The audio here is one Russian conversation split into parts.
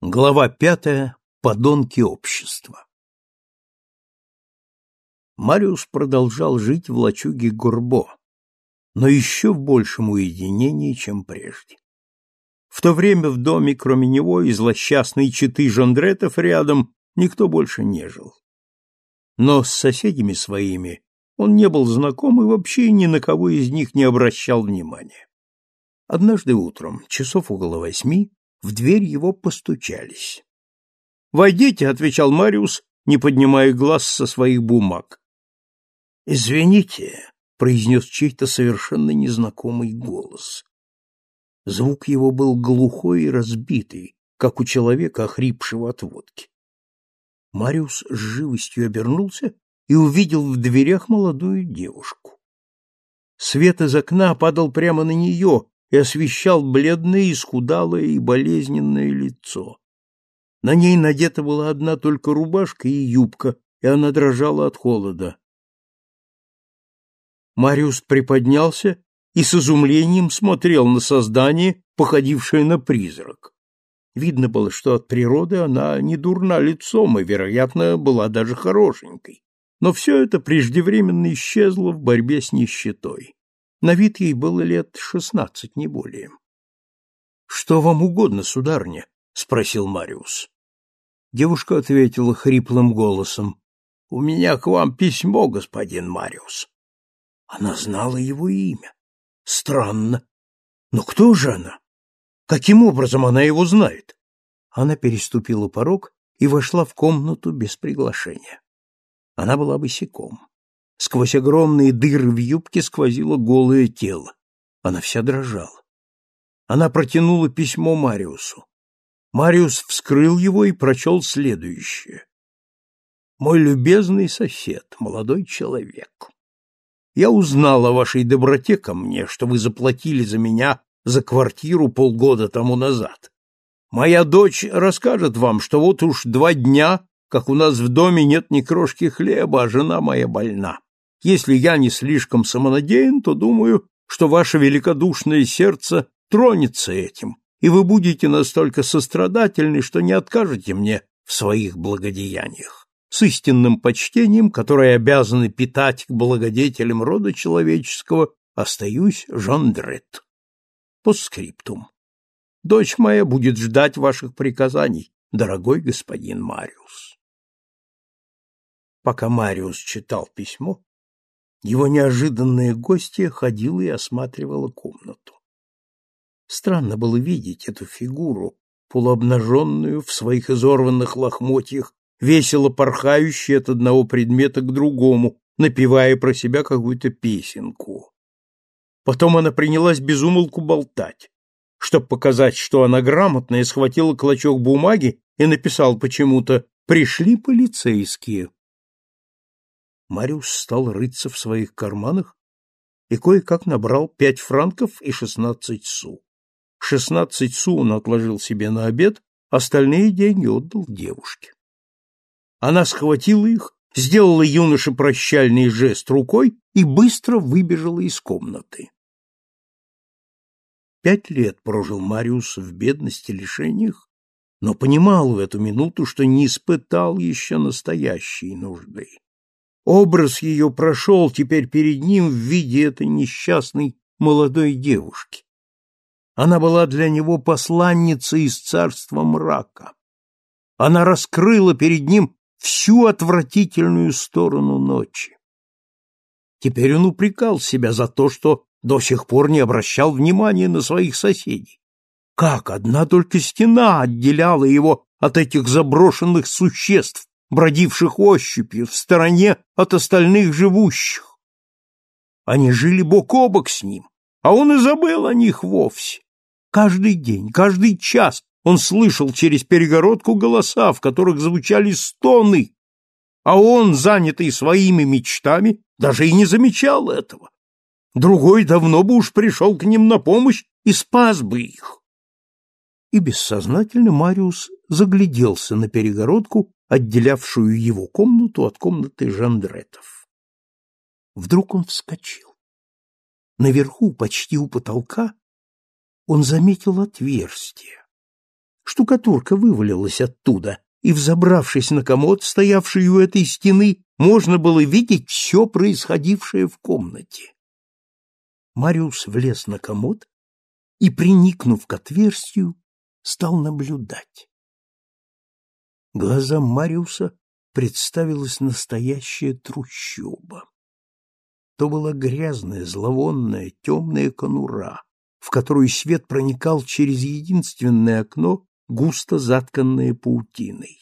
Глава пятая. Подонки общества. Мариус продолжал жить в лачуге Гурбо, но еще в большем уединении, чем прежде. В то время в доме, кроме него и злосчастной четы Жондретов рядом, никто больше не жил. Но с соседями своими он не был знаком и вообще ни на кого из них не обращал внимания. Однажды утром, часов около восьми, в дверь его постучались. «Войдите», — отвечал Мариус, не поднимая глаз со своих бумаг. «Извините», — произнес чей-то совершенно незнакомый голос. Звук его был глухой и разбитый, как у человека, охрипшего от водки. Мариус с живостью обернулся и увидел в дверях молодую девушку. Свет из окна падал прямо на нее и освещал бледное, исхудалое и болезненное лицо. На ней надета была одна только рубашка и юбка, и она дрожала от холода. Мариус приподнялся и с изумлением смотрел на создание, походившее на призрак. Видно было, что от природы она не дурна лицом и, вероятно, была даже хорошенькой. Но все это преждевременно исчезло в борьбе с нищетой. На вид ей было лет шестнадцать, не более. — Что вам угодно, сударыня? — спросил Мариус. Девушка ответила хриплым голосом. — У меня к вам письмо, господин Мариус. Она знала его имя. Странно. Но кто же она? Каким образом она его знает? Она переступила порог и вошла в комнату без приглашения. Она была босиком. Сквозь огромные дыры в юбке сквозило голое тело. Она вся дрожала. Она протянула письмо Мариусу. Мариус вскрыл его и прочел следующее. «Мой любезный сосед, молодой человек, я узнал о вашей доброте ко мне, что вы заплатили за меня за квартиру полгода тому назад. Моя дочь расскажет вам, что вот уж два дня, как у нас в доме нет ни крошки хлеба, а жена моя больна. Если я не слишком самонадеян, то думаю, что ваше великодушное сердце тронется этим, и вы будете настолько сострадательны, что не откажете мне в своих благодеяниях. С истинным почтением, которое обязаны питать к благодетелям рода человеческого, остаюсь Жондрет. По скриптум. Дочь моя будет ждать ваших приказаний, дорогой господин Мариус. Пока Мариус читал письмо, его неожиданная гостья ходила и осматривала комнату. Странно было видеть эту фигуру, полуобнаженную в своих изорванных лохмотьях, весело порхающую от одного предмета к другому, напевая про себя какую-то песенку. Потом она принялась безумолку болтать. Чтобы показать, что она грамотная, схватила клочок бумаги и написал почему-то «Пришли полицейские». Мариус стал рыться в своих карманах и кое-как набрал пять франков и шестнадцать су. Шестнадцать су он отложил себе на обед, остальные деньги отдал девушке. Она схватила их, сделала юноше прощальный жест рукой и быстро выбежала из комнаты. Пять лет прожил Мариус в бедности, лишениях, но понимал в эту минуту, что не испытал еще настоящей нужды. Образ ее прошел теперь перед ним в виде этой несчастной молодой девушки. Она была для него посланницей из царства мрака. Она раскрыла перед ним всю отвратительную сторону ночи. Теперь он упрекал себя за то, что до сих пор не обращал внимания на своих соседей. Как одна только стена отделяла его от этих заброшенных существ, бродивших ощупью в стороне от остальных живущих. Они жили бок о бок с ним, а он и забыл о них вовсе. Каждый день, каждый час он слышал через перегородку голоса, в которых звучали стоны, а он, занятый своими мечтами, даже и не замечал этого. Другой давно бы уж пришел к ним на помощь и спас бы их. И бессознательно Мариус загляделся на перегородку отделявшую его комнату от комнаты Жандретов. Вдруг он вскочил. Наверху, почти у потолка, он заметил отверстие. Штукатурка вывалилась оттуда, и, взобравшись на комод, стоявший у этой стены, можно было видеть все происходившее в комнате. Мариус влез на комод и, приникнув к отверстию, стал наблюдать. Глазам Мариуса представилась настоящая трущоба. То была грязная, зловонная, темная конура, в которую свет проникал через единственное окно, густо затканное паутиной.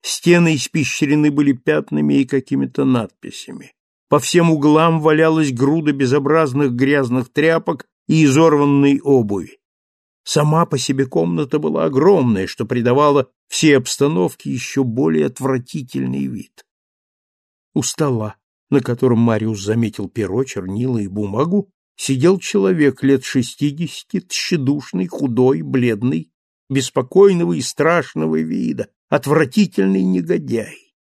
Стены испещрены были пятнами и какими-то надписями. По всем углам валялась груда безобразных грязных тряпок и изорванной обуви. Сама по себе комната была огромная, что придавало всей обстановке еще более отвратительный вид. У стола, на котором Мариус заметил перо, чернила и бумагу, сидел человек лет шестидесяти, тщедушный, худой, бледный, беспокойного и страшного вида, отвратительный негодяй.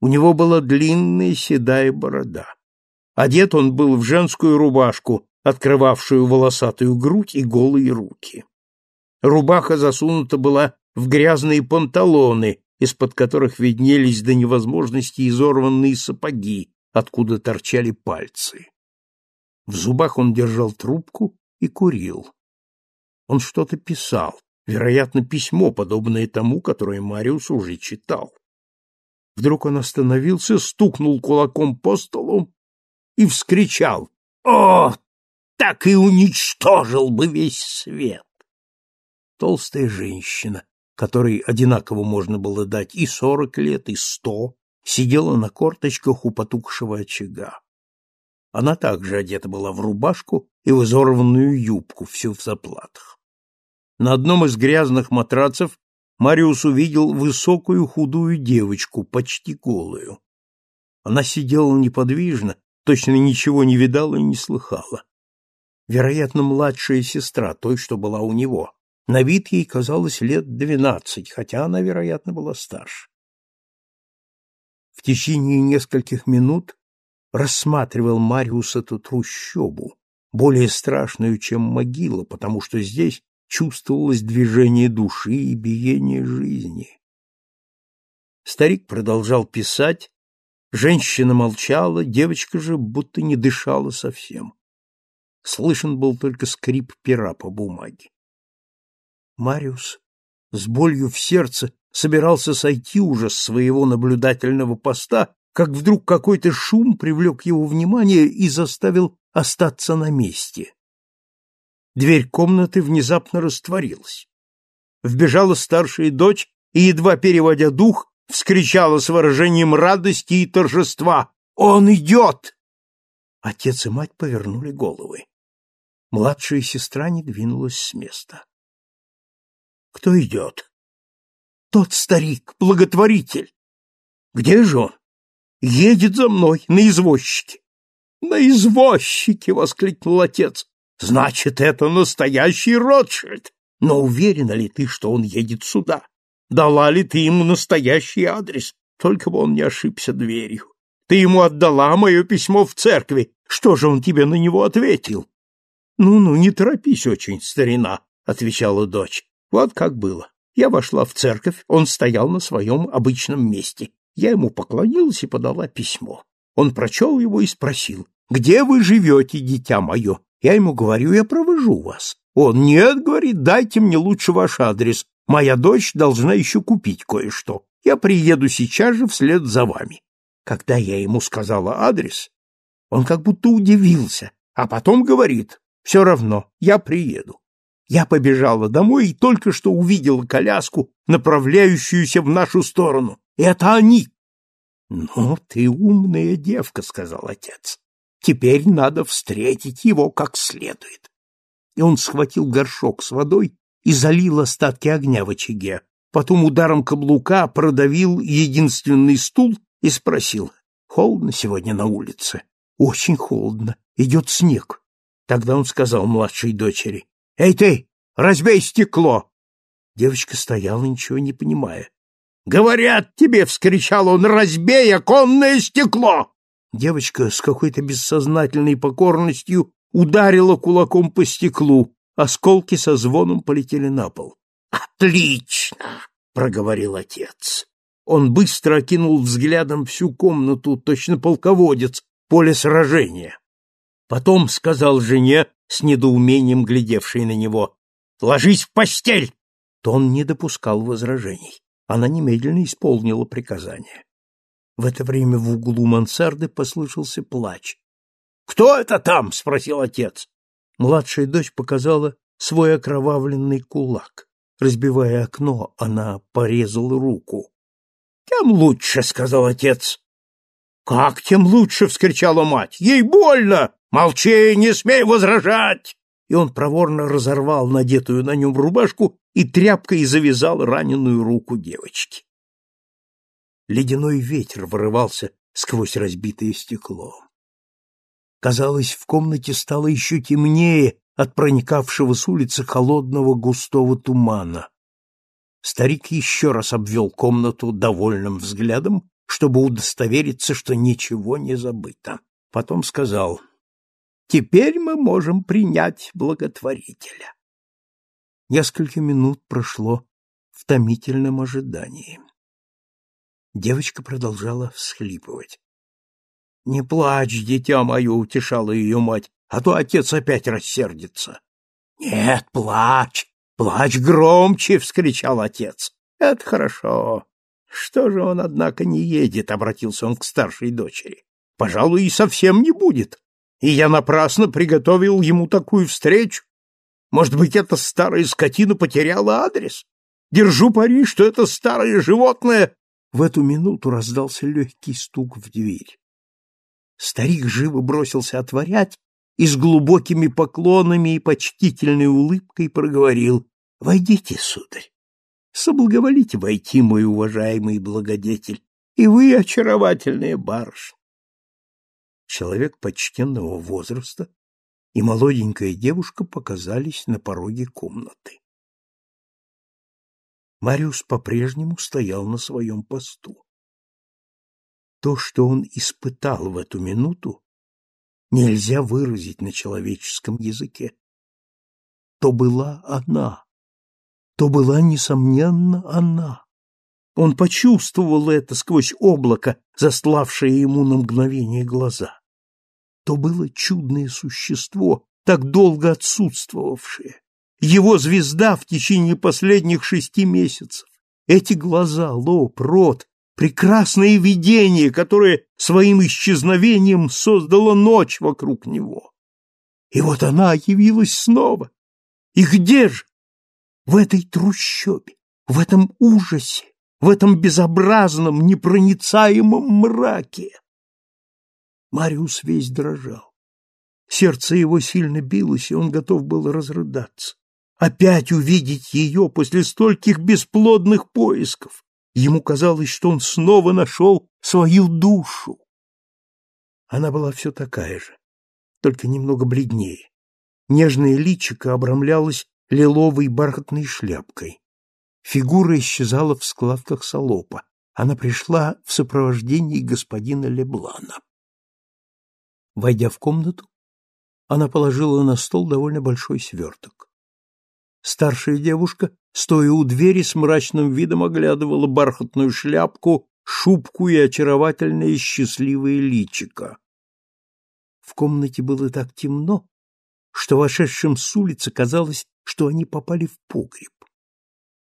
У него была длинная седая борода. Одет он был в женскую рубашку, открывавшую волосатую грудь и голые руки. Рубаха засунута была в грязные панталоны, из-под которых виднелись до невозможности изорванные сапоги, откуда торчали пальцы. В зубах он держал трубку и курил. Он что-то писал, вероятно, письмо, подобное тому, которое Мариус уже читал. Вдруг он остановился, стукнул кулаком по столу и вскричал «О, так и уничтожил бы весь свет!» Толстая женщина, которой одинаково можно было дать и сорок лет, и сто, сидела на корточках у потухшего очага. Она также одета была в рубашку и в изорванную юбку, всю в заплатах. На одном из грязных матрацев Мариус увидел высокую худую девочку, почти голую. Она сидела неподвижно, точно ничего не видала и не слыхала. Вероятно, младшая сестра той, что была у него. На вид ей казалось лет двенадцать, хотя она, вероятно, была старше. В течение нескольких минут рассматривал Мариус эту трущобу, более страшную, чем могила, потому что здесь чувствовалось движение души и биение жизни. Старик продолжал писать, женщина молчала, девочка же будто не дышала совсем. Слышен был только скрип пера по бумаге. Мариус с болью в сердце собирался сойти уже с своего наблюдательного поста, как вдруг какой-то шум привлек его внимание и заставил остаться на месте. Дверь комнаты внезапно растворилась. Вбежала старшая дочь и, едва переводя дух, вскричала с выражением радости и торжества «Он идет!» Отец и мать повернули головы. Младшая сестра не двинулась с места. «Кто идет?» «Тот старик, благотворитель!» «Где же он?» «Едет за мной, на извозчике!» «На извозчике!» — воскликнул отец. Значит, это настоящий Ротшильд. Но уверена ли ты, что он едет сюда? Дала ли ты ему настоящий адрес? Только бы он не ошибся дверью. Ты ему отдала мое письмо в церкви. Что же он тебе на него ответил? Ну-ну, не торопись очень, старина, отвечала дочь. Вот как было. Я вошла в церковь, он стоял на своем обычном месте. Я ему поклонилась и подала письмо. Он прочел его и спросил, «Где вы живете, дитя мое?» Я ему говорю, я провожу вас. Он, нет, говорит, дайте мне лучше ваш адрес. Моя дочь должна еще купить кое-что. Я приеду сейчас же вслед за вами. Когда я ему сказала адрес, он как будто удивился, а потом говорит, все равно, я приеду. Я побежала домой и только что увидела коляску, направляющуюся в нашу сторону. Это они. — Ну, ты умная девка, — сказал отец. Теперь надо встретить его как следует. И он схватил горшок с водой и залил остатки огня в очаге. Потом ударом каблука продавил единственный стул и спросил, «Холодно сегодня на улице?» «Очень холодно. Идет снег». Тогда он сказал младшей дочери, «Эй ты, разбей стекло!» Девочка стояла, ничего не понимая. «Говорят тебе!» — вскричал он, «разбей оконное стекло!» Девочка с какой-то бессознательной покорностью ударила кулаком по стеклу, осколки со звоном полетели на пол. Отлично, проговорил отец. Он быстро окинул взглядом всю комнату, точно полководец, поле сражения. Потом сказал жене, с недоумением глядевшей на него, «Ложись в постель!» Тон не допускал возражений. Она немедленно исполнила приказание. В это время в углу мансарды послышался плач. «Кто это там?» — спросил отец. Младшая дочь показала свой окровавленный кулак. Разбивая окно, она порезала руку. «Тем лучше», — сказал отец. «Как тем лучше?» — вскричала мать. «Ей больно! Молчи, не смей возражать!» И он проворно разорвал надетую на нем рубашку и тряпкой завязал раненую руку девочки. Ледяной ветер вырывался сквозь разбитое стекло. Казалось, в комнате стало еще темнее от проникавшего с улицы холодного густого тумана. Старик еще раз обвел комнату довольным взглядом, чтобы удостовериться, что ничего не забыто. Потом сказал, «Теперь мы можем принять благотворителя». Несколько минут прошло в томительном ожидании. Девочка продолжала всхлипывать. «Не плачь, дитя мое!» — утешала ее мать, «а то отец опять рассердится». «Нет, плачь! Плачь громче!» — вскричал отец. «Это хорошо. Что же он, однако, не едет?» — обратился он к старшей дочери. «Пожалуй, и совсем не будет. И я напрасно приготовил ему такую встречу. Может быть, эта старая скотина потеряла адрес? Держу пари, что это старое животное...» В эту минуту раздался легкий стук в дверь. Старик живо бросился отворять и с глубокими поклонами и почтительной улыбкой проговорил «Войдите, сударь, соблаговолите войти, мой уважаемый благодетель, и вы очаровательная барышня». Человек почтенного возраста и молоденькая девушка показались на пороге комнаты. Мариус по-прежнему стоял на своем посту. То, что он испытал в эту минуту, нельзя выразить на человеческом языке. То была она, то была, несомненно, она. Он почувствовал это сквозь облако, застлавшее ему на мгновение глаза. То было чудное существо, так долго отсутствовавшее. Его звезда в течение последних шести месяцев. Эти глаза, лоб, рот, прекрасное видение, которое своим исчезновением создало ночь вокруг него. И вот она явилась снова. И где же? В этой трущобе, в этом ужасе, в этом безобразном, непроницаемом мраке. Мариус весь дрожал. Сердце его сильно билось, и он готов был разрыдаться. Опять увидеть ее после стольких бесплодных поисков. Ему казалось, что он снова нашел свою душу. Она была все такая же, только немного бледнее. Нежное личико обрамлялось лиловой бархатной шляпкой. Фигура исчезала в складках салопа. Она пришла в сопровождении господина Леблана. Войдя в комнату, она положила на стол довольно большой сверток. Старшая девушка стоя у двери, с мрачным видом оглядывала бархатную шляпку, шубку и очаровательное счастливое личико. В комнате было так темно, что вошедшим с улицы казалось, что они попали в погреб.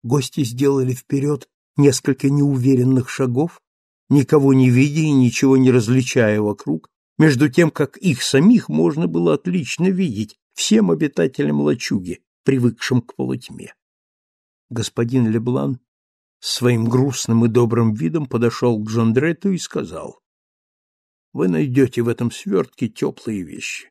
Гости сделали вперед несколько неуверенных шагов, никого не видя и ничего не различая вокруг, между тем, как их самих можно было отлично видеть всем обитателям лачуги, привыкшим к полутьме господин Леблан своим грустным и добрым видом подошел к Джондрету и сказал, «Вы найдете в этом свертке теплые вещи.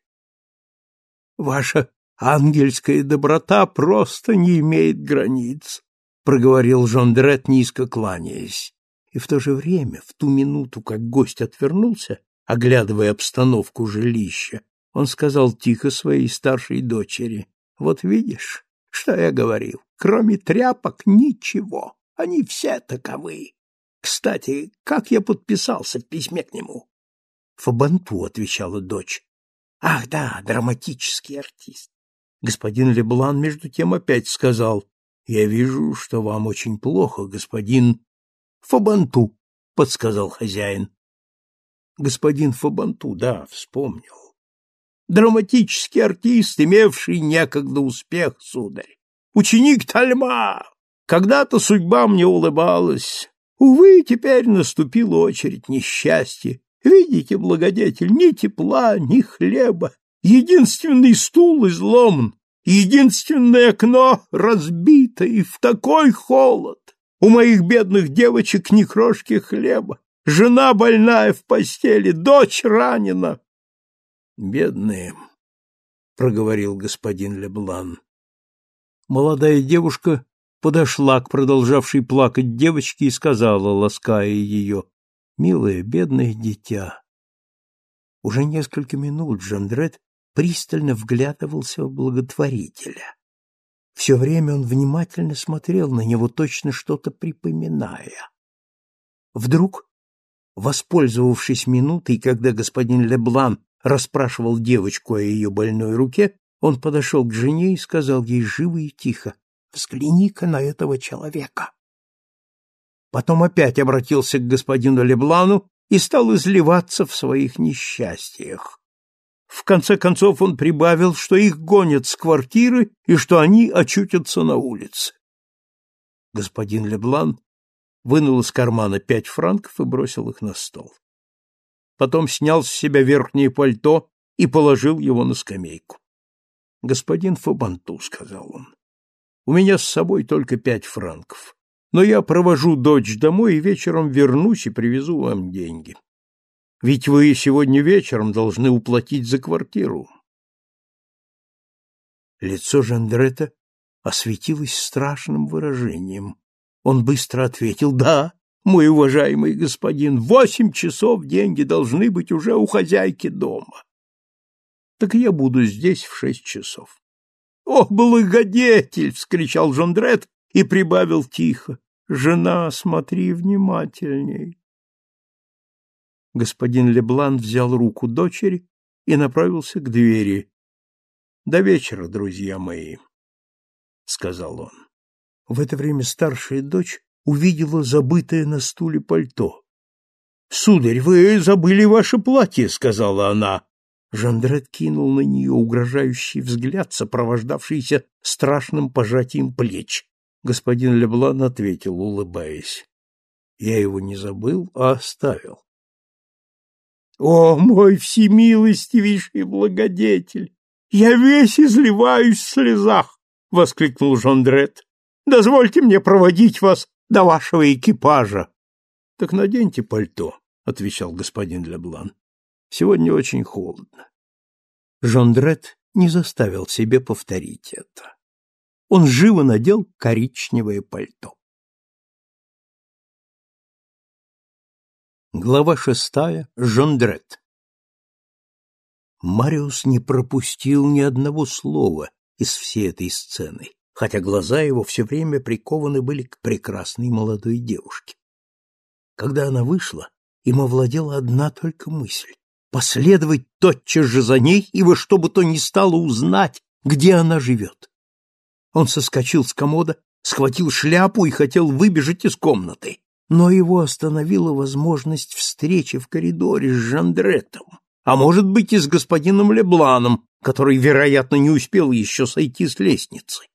Ваша ангельская доброта просто не имеет границ», проговорил Жондрет, низко кланяясь. И в то же время, в ту минуту, как гость отвернулся, оглядывая обстановку жилища, он сказал тихо своей старшей дочери, «Вот видишь, что я говорил? Кроме тряпок ничего. Они все таковы. Кстати, как я подписался в письме к нему? Фабанту, отвечала дочь. Ах, да, драматический артист. Господин Леблан между тем опять сказал: Я вижу, что вам очень плохо, господин Фабанту, подсказал хозяин. Господин Фабанту, да, вспомнил. Драматический артист, имевший некогда успех, сударь. Ученик Тальма. Когда-то судьба мне улыбалась. Увы, теперь наступила очередь несчастья. Видите, благодетель, ни тепла, ни хлеба. Единственный стул изломан, единственное окно разбито, и в такой холод. У моих бедных девочек ни крошки хлеба. Жена больная в постели, дочь ранена. Бедные, проговорил господин Леблан. Молодая девушка подошла к продолжавшей плакать девочке и сказала, лаская ее, «Милое, бедное дитя». Уже несколько минут Жандрет пристально вглядывался в благотворителя. Все время он внимательно смотрел на него, точно что-то припоминая. Вдруг, воспользовавшись минутой, когда господин Леблан расспрашивал девочку о ее больной руке, он подошел к жене и сказал ей живо и тихо, «Взгляни-ка на этого человека». Потом опять обратился к господину Леблану и стал изливаться в своих несчастьях. В конце концов он прибавил, что их гонят с квартиры и что они очутятся на улице. Господин Леблан вынул из кармана пять франков и бросил их на стол. Потом снял с себя верхнее пальто и положил его на скамейку. — Господин Фабанту, — сказал он, — у меня с собой только пять франков, но я провожу дочь домой и вечером вернусь и привезу вам деньги. Ведь вы сегодня вечером должны уплатить за квартиру. Лицо Жандрета осветилось страшным выражением. Он быстро ответил «Да, мой уважаемый господин, восемь часов деньги должны быть уже у хозяйки дома» так я буду здесь в шесть часов. — О, благодетель! — вскричал Жондрет и прибавил тихо. — Жена, смотри внимательней. Господин Леблан взял руку дочери и направился к двери. — До вечера, друзья мои, — сказал он. В это время старшая дочь увидела забытое на стуле пальто. — Сударь, вы забыли ваше платье, — сказала она, Жандрет кинул на нее угрожающий взгляд, сопровождавшийся страшным пожатием плеч. Господин Леблан ответил, улыбаясь. Я его не забыл, а оставил. — О, мой всемилостивейший благодетель! Я весь изливаюсь в слезах! — воскликнул Жандрет. — Дозвольте мне проводить вас до вашего экипажа. — Так наденьте пальто, — отвечал господин Леблан. Сегодня очень холодно. Жондрет не заставил себе повторить это. Он живо надел коричневое пальто. Глава шестая. Жондрет. Мариус не пропустил ни одного слова из всей этой сцены, хотя глаза его все время прикованы были к прекрасной молодой девушке. Когда она вышла, им овладела одна только мысль последовать тотчас же за ней и во что бы то ни стало узнать, где она живет. Он соскочил с комода, схватил шляпу и хотел выбежать из комнаты, но его остановила возможность встречи в коридоре с Жандретом, а может быть и с господином Лебланом, который, вероятно, не успел еще сойти с лестницы.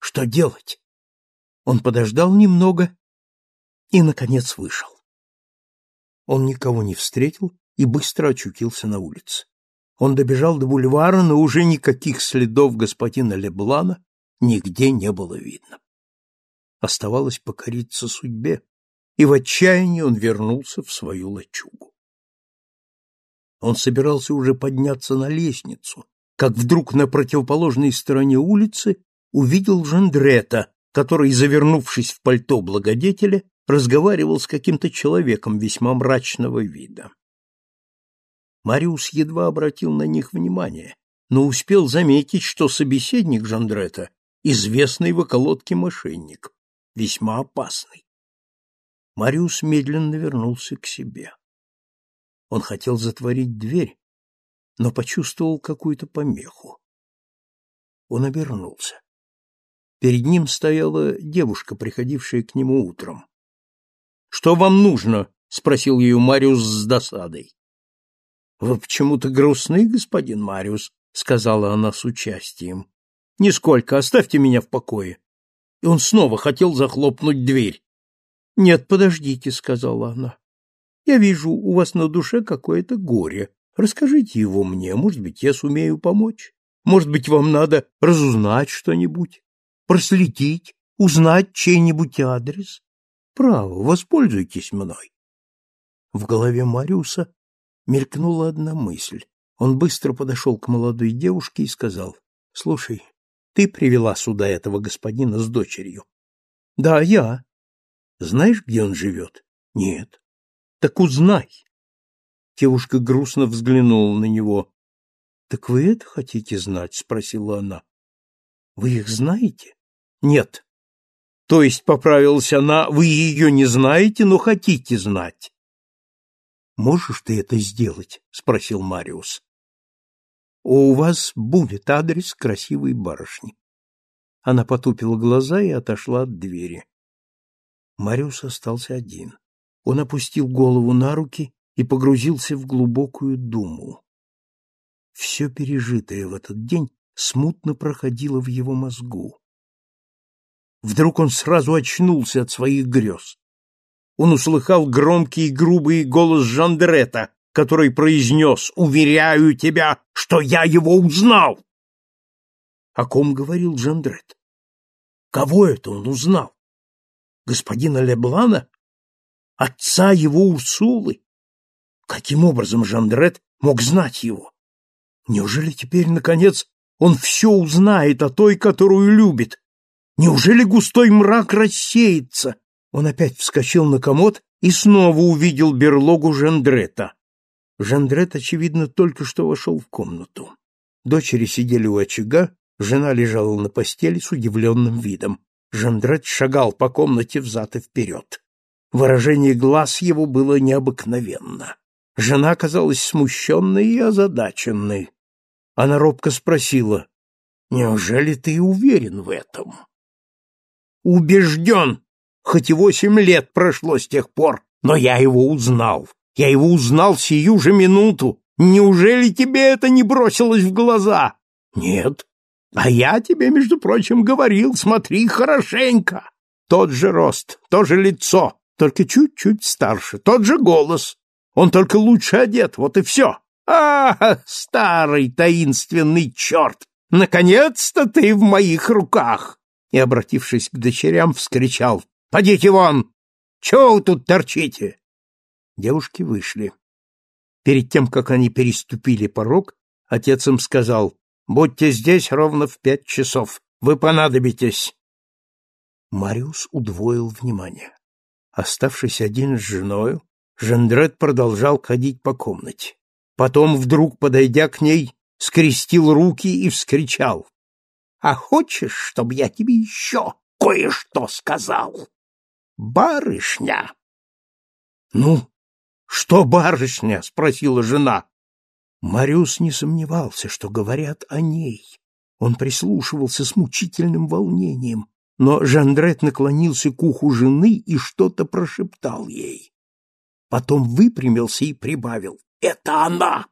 Что делать? Он подождал немного и, наконец, вышел. Он никого не встретил и быстро очутился на улице. Он добежал до бульвара, но уже никаких следов господина Леблана нигде не было видно. Оставалось покориться судьбе, и в отчаянии он вернулся в свою лачугу. Он собирался уже подняться на лестницу, как вдруг на противоположной стороне улицы увидел Жандрета, который, завернувшись в пальто благодетеля, разговаривал с каким-то человеком весьма мрачного вида. Мариус едва обратил на них внимание, но успел заметить, что собеседник Жандрета — известный в околотке мошенник, весьма опасный. Мариус медленно вернулся к себе. Он хотел затворить дверь, но почувствовал какую-то помеху. Он обернулся. Перед ним стояла девушка, приходившая к нему утром. «Что вам нужно?» — спросил ее Мариус с досадой. «Вы почему-то грустны, господин Мариус», — сказала она с участием. «Нисколько, оставьте меня в покое». И он снова хотел захлопнуть дверь. «Нет, подождите», — сказала она. «Я вижу, у вас на душе какое-то горе. Расскажите его мне, может быть, я сумею помочь. Может быть, вам надо разузнать что-нибудь, проследить, узнать чей-нибудь адрес. Право, воспользуйтесь мной». В голове Мариуса мелькнула одна мысль. Он быстро подошел к молодой девушке и сказал, «Слушай, ты привела сюда этого господина с дочерью?» «Да, я». «Знаешь, где он живет?» «Нет». «Так узнай». Девушка грустно взглянула на него. «Так вы это хотите знать?» — спросила она. «Вы их знаете?» «Нет». «То есть, — поправилась она, — вы ее не знаете, но хотите знать?» Можешь ты это сделать? спросил Мариус. У вас будет адрес красивой барышни. Она потупила глаза и отошла от двери. Мариус остался один. Он опустил голову на руки и погрузился в глубокую думу. Все пережитое в этот день смутно проходило в его мозгу. Вдруг он сразу очнулся от своих грез он услыхал громкий и грубый голос Жандрета, который произнес «Уверяю тебя, что я его узнал!» О ком говорил Жандрет? Кого это он узнал? Господина Леблана? Отца его Урсулы? Каким образом Жандрет мог знать его? Неужели теперь, наконец, он все узнает о той, которую любит? Неужели густой мрак рассеется, он опять вскочил на комод и снова увидел берлогу Жандрета. Жандрет, очевидно, только что вошел в комнату. Дочери сидели у очага, жена лежала на постели с удивленным видом. Жандрет шагал по комнате взад и вперед. Выражение глаз его было необыкновенно. Жена казалась смущенной и озадаченной. Она робко спросила, «Неужели ты уверен в этом?» «Убежден!» Хоть и восемь лет прошло с тех пор, но я его узнал. Я его узнал сию же минуту. Неужели тебе это не бросилось в глаза? Нет. А я тебе, между прочим, говорил, смотри хорошенько. Тот же рост, то же лицо, только чуть-чуть старше, тот же голос. Он только лучше одет, вот и все. А, старый таинственный черт! Наконец-то ты в моих руках! И, обратившись к дочерям, вскричал Подите вон! Чего вы тут торчите? Девушки вышли. Перед тем, как они переступили порог, отец им сказал, «Будьте здесь ровно в пять часов. Вы понадобитесь». Мариус удвоил внимание. Оставшись один с женою, Жандрет продолжал ходить по комнате. Потом, вдруг подойдя к ней, скрестил руки и вскричал. — А хочешь, чтобы я тебе еще кое-что сказал? барышня. Ну, что барышня? спросила жена. Мариус не сомневался, что говорят о ней. Он прислушивался с мучительным волнением, но Жандрет наклонился к уху жены и что-то прошептал ей. Потом выпрямился и прибавил: "Это она!"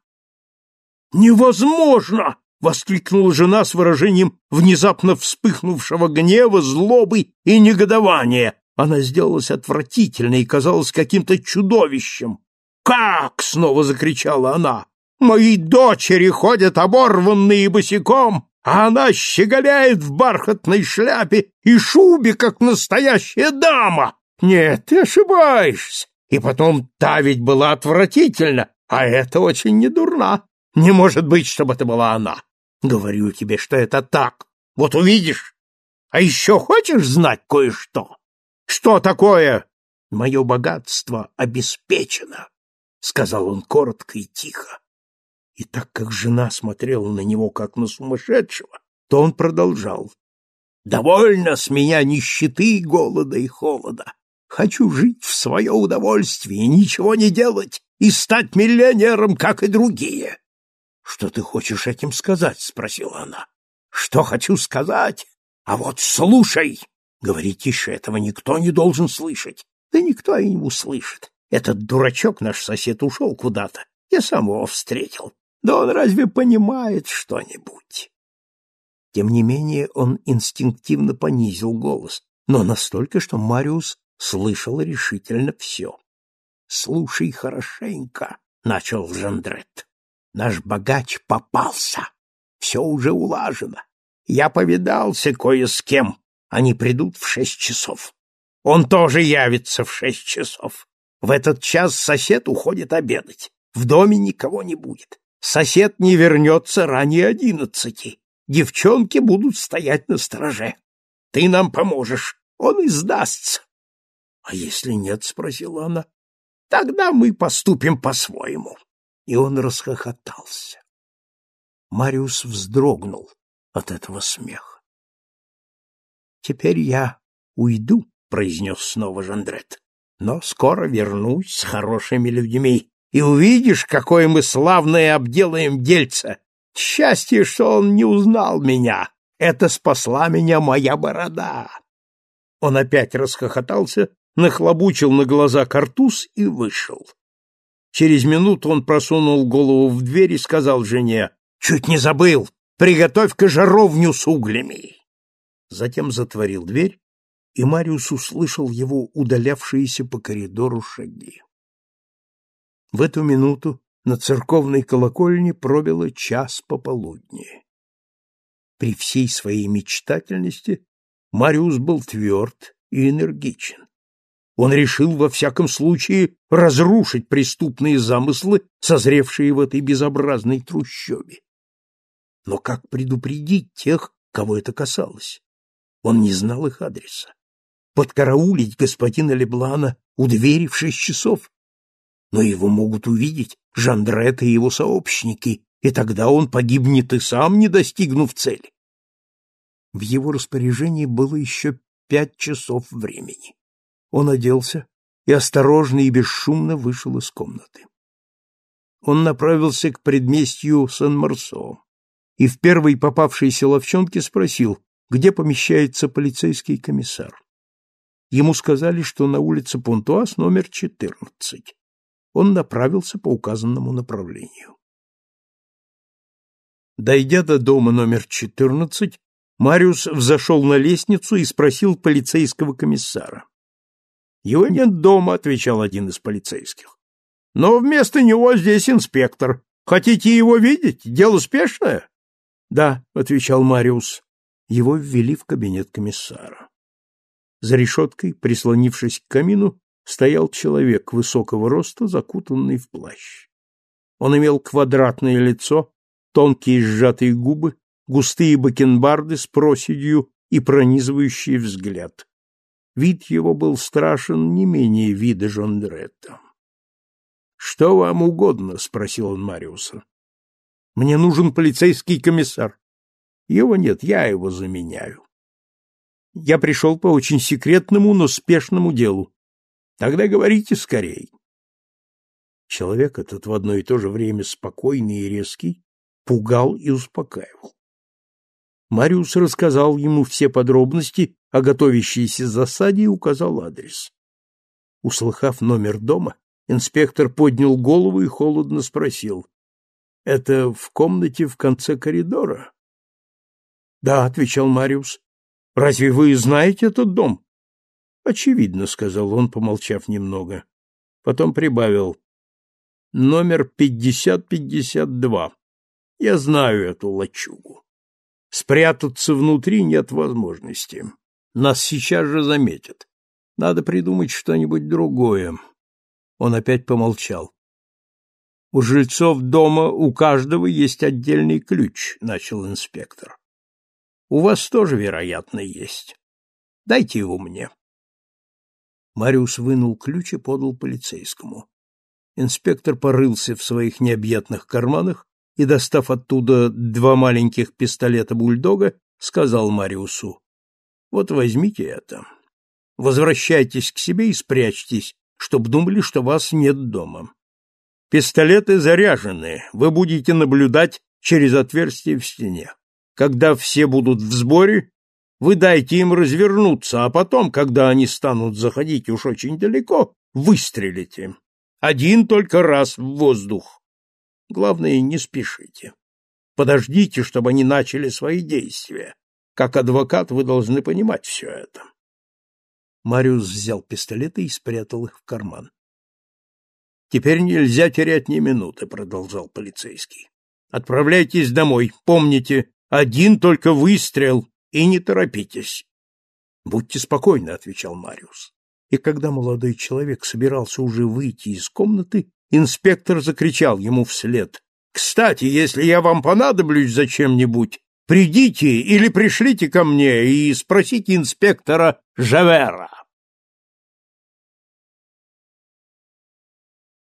"Невозможно!" воскликнула жена с выражением внезапно вспыхнувшего гнева, злобы и негодования. Она сделалась отвратительной и казалась каким-то чудовищем. «Как?» — снова закричала она. «Мои дочери ходят оборванные босиком, а она щеголяет в бархатной шляпе и шубе, как настоящая дама! Нет, ты ошибаешься. И потом та ведь была отвратительна, а это очень недурна. Не может быть, чтобы это была она. Говорю тебе, что это так. Вот увидишь. А еще хочешь знать кое-что? Что такое? Мое богатство обеспечено, сказал он коротко и тихо. И так как жена смотрела на него как на сумасшедшего, то он продолжал: Довольно с меня нищеты, голода и холода. Хочу жить в свое удовольствие, ничего не делать и стать миллионером, как и другие. Что ты хочешь этим сказать? спросила она. Что хочу сказать? А вот слушай! Говори тише, этого никто не должен слышать. Да никто и не услышит. Этот дурачок, наш сосед, ушел куда-то. Я сам его встретил. Да он разве понимает что-нибудь? Тем не менее он инстинктивно понизил голос, но настолько, что Мариус слышал решительно все. — Слушай хорошенько, — начал Жандрет. — Наш богач попался. Все уже улажено. Я повидался кое с кем. Они придут в шесть часов. Он тоже явится в шесть часов. В этот час сосед уходит обедать. В доме никого не будет. Сосед не вернется ранее одиннадцати. Девчонки будут стоять на стороже. Ты нам поможешь. Он и сдастся. — А если нет? — спросила она. — Тогда мы поступим по-своему. И он расхохотался. Мариус вздрогнул от этого смеха. — Теперь я уйду, — произнес снова Жандрет, — но скоро вернусь с хорошими людьми, и увидишь, какое мы славное обделаем дельце. Счастье, что он не узнал меня. Это спасла меня моя борода. Он опять расхохотался, нахлобучил на глаза картуз и вышел. Через минуту он просунул голову в дверь и сказал жене, «Чуть не забыл, приготовь-ка жаровню с углями!» Затем затворил дверь, и Мариус услышал его удалявшиеся по коридору шаги. В эту минуту на церковной колокольне пробило час пополудни. При всей своей мечтательности Мариус был тверд и энергичен. Он решил во всяком случае разрушить преступные замыслы, созревшие в этой безобразной трущобе. Но как предупредить тех, кого это касалось? Он не знал их адреса. Подкараулить господина Леблана у двери в шесть часов? Но его могут увидеть Жандрет и его сообщники, и тогда он погибнет и сам, не достигнув цели. В его распоряжении было еще пять часов времени. Он оделся и осторожно и бесшумно вышел из комнаты. Он направился к предместью Сан-Марсо и в первой попавшейся ловчонке спросил, где помещается полицейский комиссар. Ему сказали, что на улице Пунтуас номер 14. Он направился по указанному направлению. Дойдя до дома номер 14, Мариус взошел на лестницу и спросил полицейского комиссара. «Его нет дома», — отвечал один из полицейских. «Но вместо него здесь инспектор. Хотите его видеть? Дело спешное?» «Да», — отвечал Мариус. Его ввели в кабинет комиссара. За решеткой, прислонившись к камину, стоял человек высокого роста, закутанный в плащ. Он имел квадратное лицо, тонкие сжатые губы, густые бакенбарды с проседью и пронизывающий взгляд. Вид его был страшен не менее вида Жондретта. — Что вам угодно? — спросил он Мариуса. — Мне нужен полицейский комиссар. — Его нет, я его заменяю. Я пришел по очень секретному, но спешному делу. Тогда говорите скорей. Человек этот в одно и то же время спокойный и резкий пугал и успокаивал. Мариус рассказал ему все подробности о готовящейся засаде и указал адрес. Услыхав номер дома, инспектор поднял голову и холодно спросил. — Это в комнате в конце коридора? — Да, — отвечал Мариус. — Разве вы знаете этот дом? — Очевидно, — сказал он, помолчав немного. Потом прибавил. — Номер пятьдесят-пятьдесят два. Я знаю эту лачугу. Спрятаться внутри нет возможности. Нас сейчас же заметят. Надо придумать что-нибудь другое. Он опять помолчал. У жильцов дома у каждого есть отдельный ключ, начал инспектор. У вас тоже, вероятно, есть. Дайте его мне. Мариус вынул ключ и подал полицейскому. Инспектор порылся в своих необъятных карманах и, достав оттуда два маленьких пистолета-бульдога, сказал Мариусу, «Вот возьмите это. Возвращайтесь к себе и спрячьтесь, чтоб думали, что вас нет дома. Пистолеты заряжены, вы будете наблюдать через отверстие в стене. Когда все будут в сборе, Вы дайте им развернуться, а потом, когда они станут заходить уж очень далеко, выстрелите. Один только раз в воздух. Главное, не спешите. Подождите, чтобы они начали свои действия. Как адвокат вы должны понимать все это. Мариус взял пистолеты и спрятал их в карман. Теперь нельзя терять ни минуты, продолжал полицейский. Отправляйтесь домой. Помните, один только выстрел и не торопитесь. Будьте спокойны, отвечал Мариус. И когда молодой человек собирался уже выйти из комнаты, инспектор закричал ему вслед: "Кстати, если я вам понадоблюсь зачем-нибудь, придите или пришлите ко мне и спросите инспектора Жавера".